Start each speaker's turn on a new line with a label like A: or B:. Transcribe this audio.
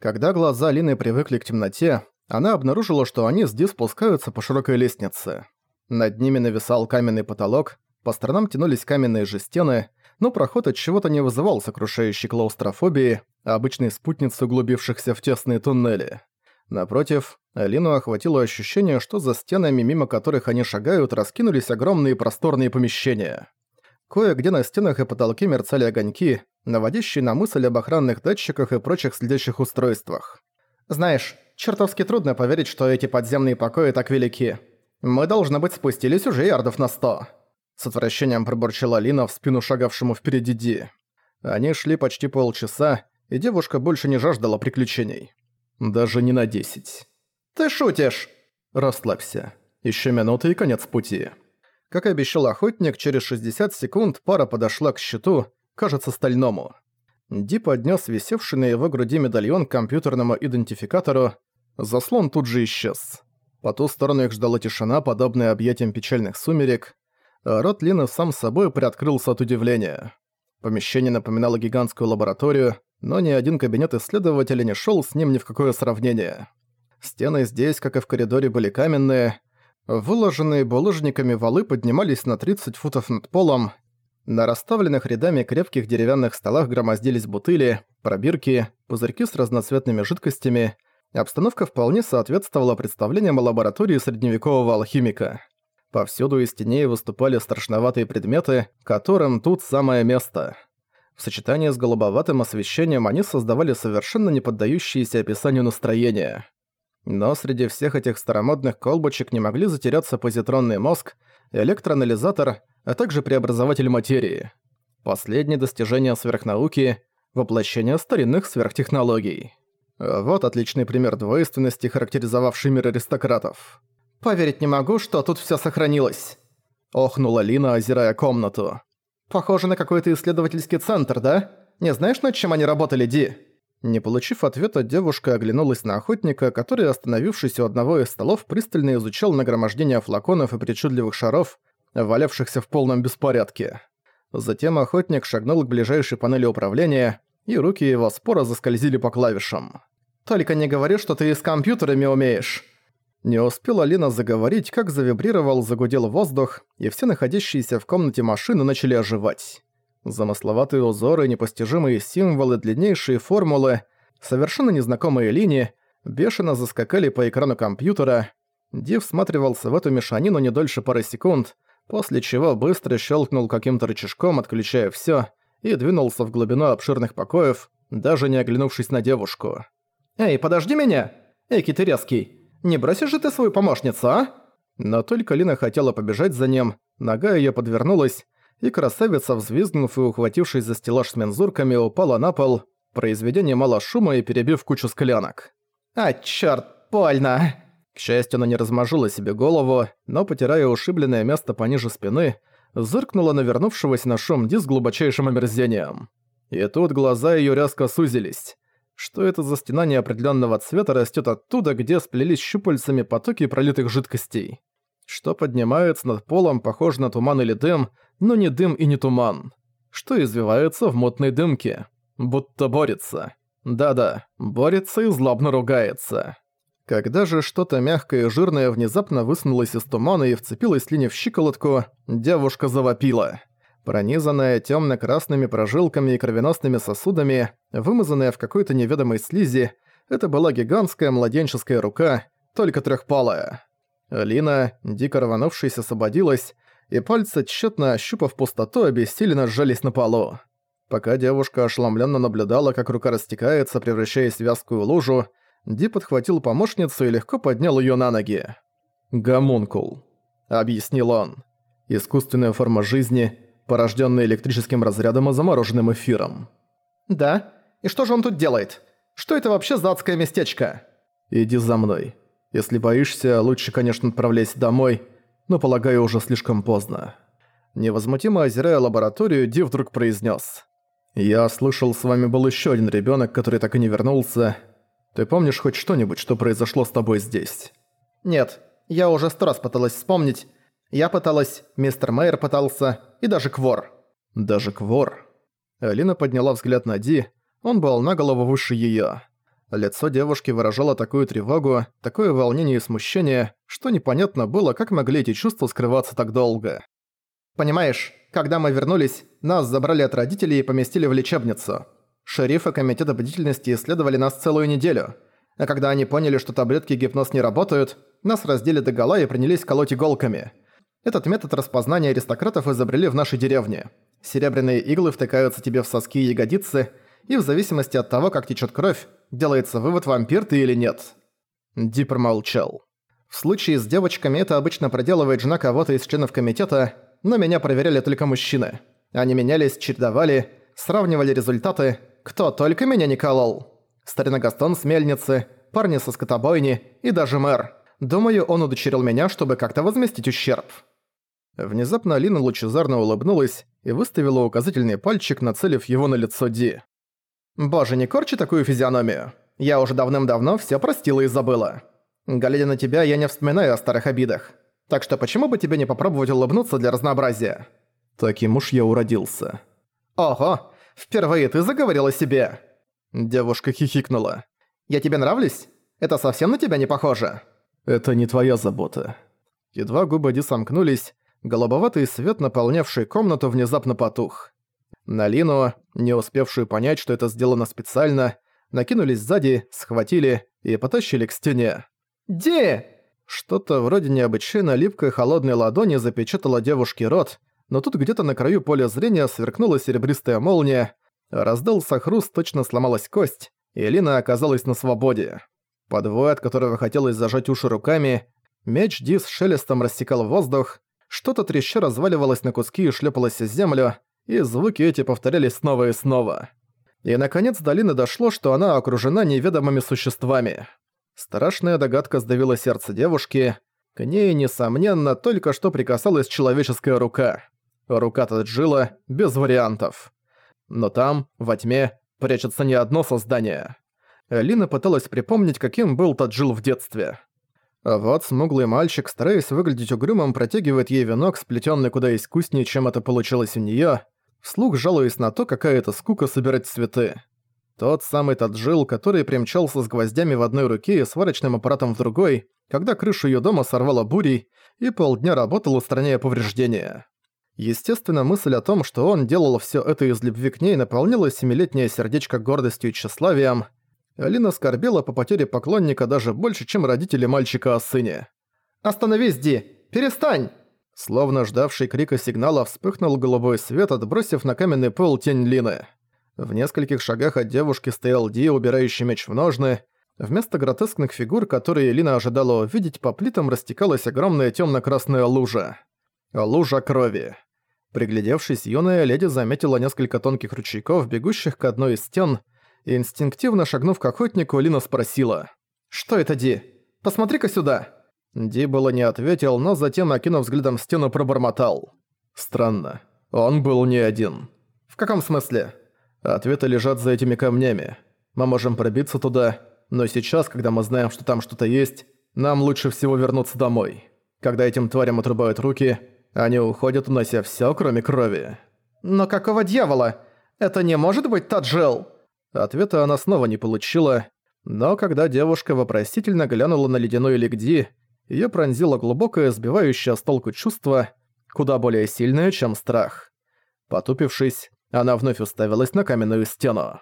A: Когда глаза Лины привыкли к темноте, она обнаружила, что они Ди спускаются по широкой лестнице. Над ними нависал каменный потолок, по сторонам тянулись каменные же стены, но проход от чего-то не вызывал сокрушающей клаустрофобии, а обычной спутницы углубившихся в тесные туннели. Напротив, Алину охватило ощущение, что за стенами, мимо которых они шагают, раскинулись огромные просторные помещения. Кое-где на стенах и потолке мерцали огоньки, наводящие на мысль об охранных датчиках и прочих следящих устройствах. «Знаешь, чертовски трудно поверить, что эти подземные покои так велики. Мы, должно быть, спустились уже ярдов на сто». С отвращением пробурчала Лина в спину шагавшему впереди Ди. Они шли почти полчаса, и девушка больше не жаждала приключений. Даже не на десять. «Ты шутишь!» «Расслабься. Еще минута и конец пути». Как и обещал охотник, через 60 секунд пара подошла к щиту, кажется, стальному. Ди поднес висевший на его груди медальон к компьютерному идентификатору. Заслон тут же исчез. По ту сторону их ждала тишина, подобная объятиям печальных сумерек. А рот Лины сам собой приоткрылся от удивления. Помещение напоминало гигантскую лабораторию, но ни один кабинет исследователя не шел с ним ни в какое сравнение. Стены здесь, как и в коридоре, были каменные. Выложенные булыжниками валы поднимались на 30 футов над полом. На расставленных рядами крепких деревянных столах громоздились бутыли, пробирки, пузырьки с разноцветными жидкостями. Обстановка вполне соответствовала представлениям о лаборатории средневекового алхимика. Повсюду из теней выступали страшноватые предметы, которым тут самое место. В сочетании с голубоватым освещением они создавали совершенно не поддающиеся описанию настроения. Но среди всех этих старомодных колбочек не могли затеряться позитронный мозг, электроанализатор, а также преобразователь материи. Последнее достижение сверхнауки – воплощение старинных сверхтехнологий. Вот отличный пример двойственности, характеризовавший мир аристократов. «Поверить не могу, что тут всё сохранилось», – охнула Лина, озирая комнату. «Похоже на какой-то исследовательский центр, да? Не знаешь, над чем они работали, Ди?» Не получив ответа, девушка оглянулась на охотника, который, остановившись у одного из столов, пристально изучал нагромождение флаконов и причудливых шаров, валявшихся в полном беспорядке. Затем охотник шагнул к ближайшей панели управления, и руки его спора заскользили по клавишам. «Только не говори, что ты и с компьютерами умеешь!» Не успела Лина заговорить, как завибрировал, загудел воздух, и все находящиеся в комнате машины начали оживать. Замысловатые узоры, непостижимые символы, длиннейшие формулы, совершенно незнакомые линии, бешено заскакали по экрану компьютера. Див всматривался в эту мешанину не дольше пары секунд, после чего быстро щелкнул каким-то рычажком, отключая всё, и двинулся в глубину обширных покоев, даже не оглянувшись на девушку. «Эй, подожди меня! Эй, Китерецкий, не бросишь же ты свою помощницу, а?» Но только Лина хотела побежать за ним, нога её подвернулась, и красавица, взвизгнув и ухватившись за стеллаж с мензурками, упала на пол, произведение мало шума и перебив кучу склянок. «А, чёрт, больно!» Счастью, она не размажила себе голову, но, потирая ушибленное место пониже спины, зыркнула на вернувшегося на шум Ди с глубочайшим омерзением. И тут глаза её резко сузились что это за стена неопределенного цвета растет оттуда, где сплелись щупальцами потоки пролитых жидкостей. Что поднимается над полом, похоже на туман или дым, но не дым и не туман. Что извивается в мутной дымке. Будто борется. Да-да, борется и злобно ругается. Когда же что-то мягкое и жирное внезапно высунулось из тумана и вцепилось Лине в щиколотку, девушка завопила пронизанная темно-красными прожилками и кровеносными сосудами, вымазанная в какой-то неведомой слизи, это была гигантская младенческая рука, только трехпалая. Лина, дико рванувшись, освободилась, и пальцы, тщетно ощупав пустоту, обессиленно сжались на полу. Пока девушка ошеломленно наблюдала, как рука растекается, превращаясь в вязкую лужу, Ди подхватил помощницу и легко поднял ее на ноги. «Гомункул», — объяснил он. «Искусственная форма жизни, порожденный электрическим разрядом и замороженным эфиром. «Да? И что же он тут делает? Что это вообще за адское местечко?» «Иди за мной. Если боишься, лучше, конечно, отправляйся домой, но, полагаю, уже слишком поздно». Невозмутимо озирая лабораторию, Ди вдруг произнес: «Я слышал, с вами был еще один ребенок, который так и не вернулся. Ты помнишь хоть что-нибудь, что произошло с тобой здесь?» «Нет, я уже сто раз пыталась вспомнить, я пыталась, мистер Мэйр пытался, и даже Квор. Даже Квор. Алина подняла взгляд на Ди, он был на голову выше её. Лицо девушки выражало такую тревогу, такое волнение и смущение, что непонятно было, как могли эти чувства скрываться так долго. «Понимаешь, когда мы вернулись, нас забрали от родителей и поместили в лечебницу. Шерифы Комитета бдительности исследовали нас целую неделю. А когда они поняли, что таблетки гипноз не работают, нас раздели догола и принялись колоть иголками. Этот метод распознания аристократов изобрели в нашей деревне. Серебряные иглы втыкаются тебе в соски и ягодицы, и в зависимости от того, как течет кровь, делается вывод, вампир ты или нет. Ди промолчал. В случае с девочками это обычно проделывает жена кого-то из членов комитета, но меня проверяли только мужчины. Они менялись, чередовали, сравнивали результаты, кто только меня не колол. Старина Гастон с мельницы, парни со скотобойни и даже мэр. Думаю, он удочерил меня, чтобы как-то возместить ущерб. Внезапно Алина лучезарно улыбнулась и выставила указательный пальчик, нацелив его на лицо Ди. «Боже, не корчи такую физиономию. Я уже давным-давно всё простила и забыла. Глядя на тебя, я не вспоминаю о старых обидах. Так что почему бы тебе не попробовать улыбнуться для разнообразия?» Таким уж я уродился. «Ого, впервые ты заговорила себе!» Девушка хихикнула. «Я тебе нравлюсь? Это совсем на тебя не похоже?» «Это не твоя забота». Едва губы Ди сомкнулись, голубоватый свет, наполнявший комнату, внезапно потух. На Лину, не успевшую понять, что это сделано специально, накинулись сзади, схватили и потащили к стене. «Ди!» Что-то вроде необычайно липкой холодной ладони запечатало девушке рот, но тут где-то на краю поля зрения сверкнула серебристая молния, раздался хруст, точно сломалась кость, и Лина оказалась на свободе. Подвой, от которого хотелось зажать уши руками, меч Ди с шелестом рассекал воздух, что-то треща разваливалось на куски и шлепалось в землю, и звуки эти повторялись снова и снова. И наконец до Лины дошло, что она окружена неведомыми существами. Страшная догадка сдавила сердце девушки. К ней, несомненно, только что прикасалась человеческая рука. Рука Таджила без вариантов. Но там, во тьме, прячется не одно создание. Лина пыталась припомнить, каким был Таджил в детстве. А вот смуглый мальчик, стараясь выглядеть угрюмым, протягивает ей венок, сплетенный куда искуснее, чем это получилось у нее, вслух жалуясь на то, какая это скука собирать цветы. Тот самый Таджил, который примчался с гвоздями в одной руке и сварочным аппаратом в другой, когда крышу ее дома сорвало бурей, и полдня работал, устраняя повреждения. Естественно, мысль о том, что он делал все это из любви к ней, наполнила семилетнее сердечко гордостью и тщеславием – Алина скорбела по потере поклонника даже больше, чем родители мальчика о сыне. «Остановись, Ди! Перестань!» Словно ждавший крика сигнала вспыхнул голубой свет, отбросив на каменный пол тень Лины. В нескольких шагах от девушки стоял Ди, убирающий меч в ножны. Вместо гротескных фигур, которые Лина ожидала увидеть, по плитам растекалась огромная темно-красная лужа. Лужа крови. Приглядевшись, юная леди заметила несколько тонких ручейков, бегущих к одной из стен, Инстинктивно шагнув к охотнику, Лина спросила. «Что это, Ди? Посмотри-ка сюда!» Ди было не ответил, но затем, окинув взглядом стену, пробормотал. «Странно. Он был не один». «В каком смысле?» «Ответы лежат за этими камнями. Мы можем пробиться туда, но сейчас, когда мы знаем, что там что-то есть, нам лучше всего вернуться домой. Когда этим тварям отрубают руки, они уходят, унося всё, кроме крови». «Но какого дьявола? Это не может быть Таджел!» Ответа она снова не получила, но когда девушка вопросительно глянула на ледяной Лигди, её пронзило глубокое, сбивающее с толку чувство, куда более сильное, чем страх. Потупившись, она вновь уставилась на каменную стену.